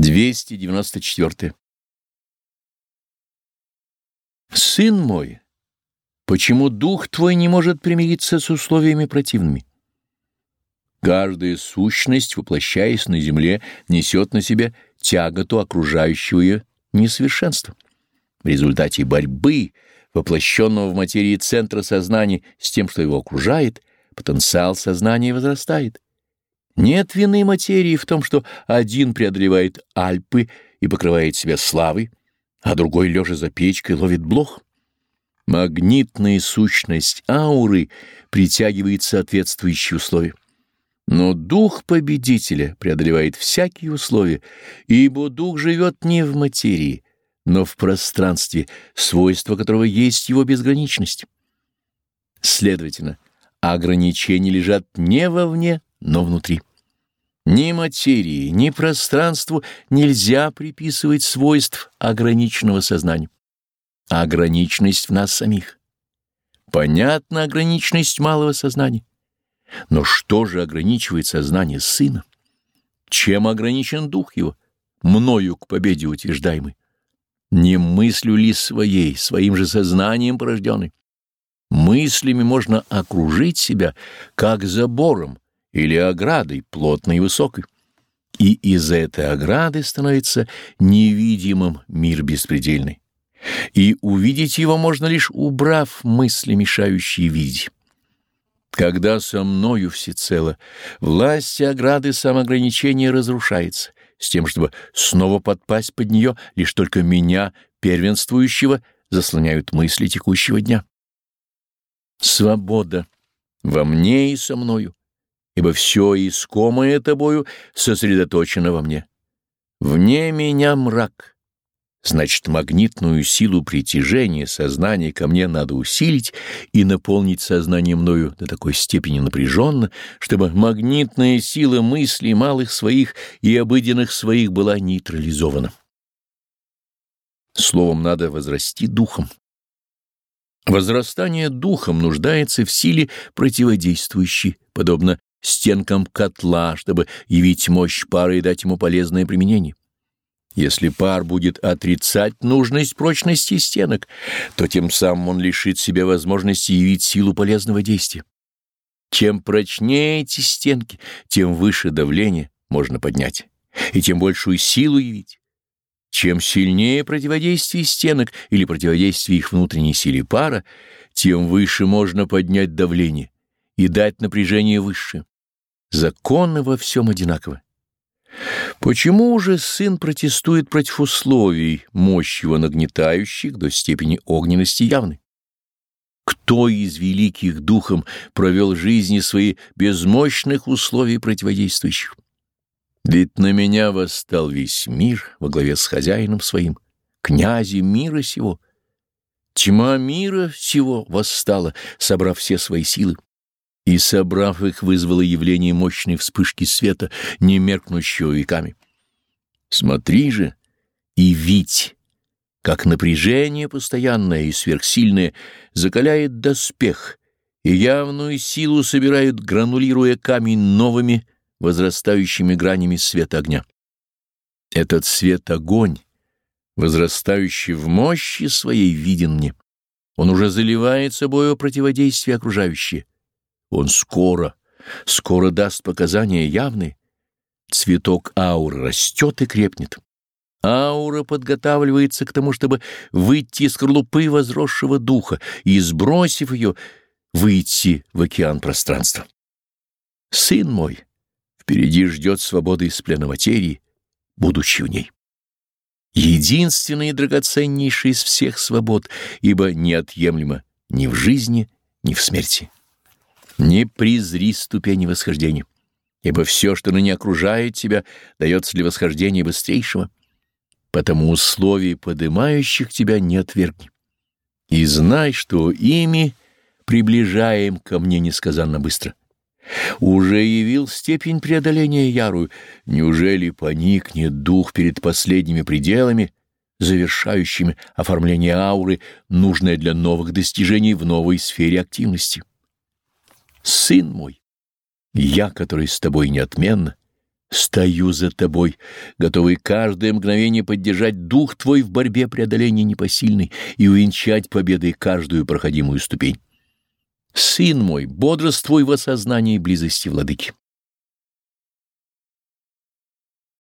294. Сын мой, почему дух твой не может примириться с условиями противными? Каждая сущность, воплощаясь на земле, несет на себе тяготу окружающего ее несовершенства. В результате борьбы, воплощенного в материи центра сознания с тем, что его окружает, потенциал сознания возрастает. Нет вины материи в том, что один преодолевает Альпы и покрывает себя славой, а другой, лежа за печкой, ловит блох. Магнитная сущность ауры притягивает соответствующие условия. Но дух победителя преодолевает всякие условия, ибо дух живет не в материи, но в пространстве, свойство которого есть его безграничность. Следовательно, ограничения лежат не вовне, но внутри. Ни материи, ни пространству нельзя приписывать свойств ограниченного сознания. Ограниченность в нас самих. Понятна ограниченность малого сознания. Но что же ограничивает сознание сына? Чем ограничен дух его, мною к победе утверждаемый? Не мыслью ли своей, своим же сознанием порожденной? Мыслями можно окружить себя, как забором, или оградой, плотной и высокой. И из-за этой ограды становится невидимым мир беспредельный. И увидеть его можно лишь убрав мысли, мешающие видеть. Когда со мною всецело, власть ограды самоограничения разрушается, с тем, чтобы снова подпасть под нее, лишь только меня, первенствующего, заслоняют мысли текущего дня. Свобода во мне и со мною ибо все искомое тобою сосредоточено во мне. Вне меня мрак. Значит, магнитную силу притяжения сознания ко мне надо усилить и наполнить сознание мною до такой степени напряженно, чтобы магнитная сила мыслей малых своих и обыденных своих была нейтрализована. Словом, надо возрасти духом. Возрастание духом нуждается в силе противодействующей, подобно стенкам котла, чтобы явить мощь пара и дать ему полезное применение. Если пар будет отрицать нужность прочности стенок, то тем самым он лишит себя возможности явить силу полезного действия. Чем прочнее эти стенки, тем выше давление можно поднять, и тем большую силу явить. Чем сильнее противодействие стенок или противодействие их внутренней силе пара, тем выше можно поднять давление и дать напряжение высшее. Законы во всем одинаковы. Почему же сын протестует против условий, мощь его нагнетающих до степени огненности явной? Кто из великих духом провел жизни свои без мощных условий противодействующих? Ведь на меня восстал весь мир во главе с хозяином своим, князем мира сего. Тьма мира всего восстала, собрав все свои силы и, собрав их, вызвало явление мощной вспышки света, не меркнущего веками. Смотри же и видь, как напряжение постоянное и сверхсильное закаляет доспех и явную силу собирает, гранулируя камень новыми возрастающими гранями света огня. Этот свет-огонь, возрастающий в мощи своей, виден мне. Он уже заливает собою противодействие окружающее он скоро, скоро даст показания явные. Цветок ауры растет и крепнет. Аура подготавливается к тому, чтобы выйти из скорлупы возросшего духа и, сбросив ее, выйти в океан пространства. Сын мой, впереди ждет свобода из плена материи, будучи в ней. Единственная и драгоценнейшая из всех свобод, ибо неотъемлема ни в жизни, ни в смерти. Не презри ступени восхождения, ибо все, что ныне окружает тебя, дается для восхождения быстрейшего. Потому условий, подымающих тебя, не отвергни. И знай, что ими приближаем ко мне несказанно быстро. Уже явил степень преодоления ярую, неужели поникнет дух перед последними пределами, завершающими оформление ауры, нужное для новых достижений в новой сфере активности? Сын мой, я, который с тобой неотменно, Стою за тобой, готовый каждое мгновение поддержать дух твой в борьбе преодоления непосильной и увенчать победой каждую проходимую ступень. Сын мой, бодрствуй в осознании близости владыки.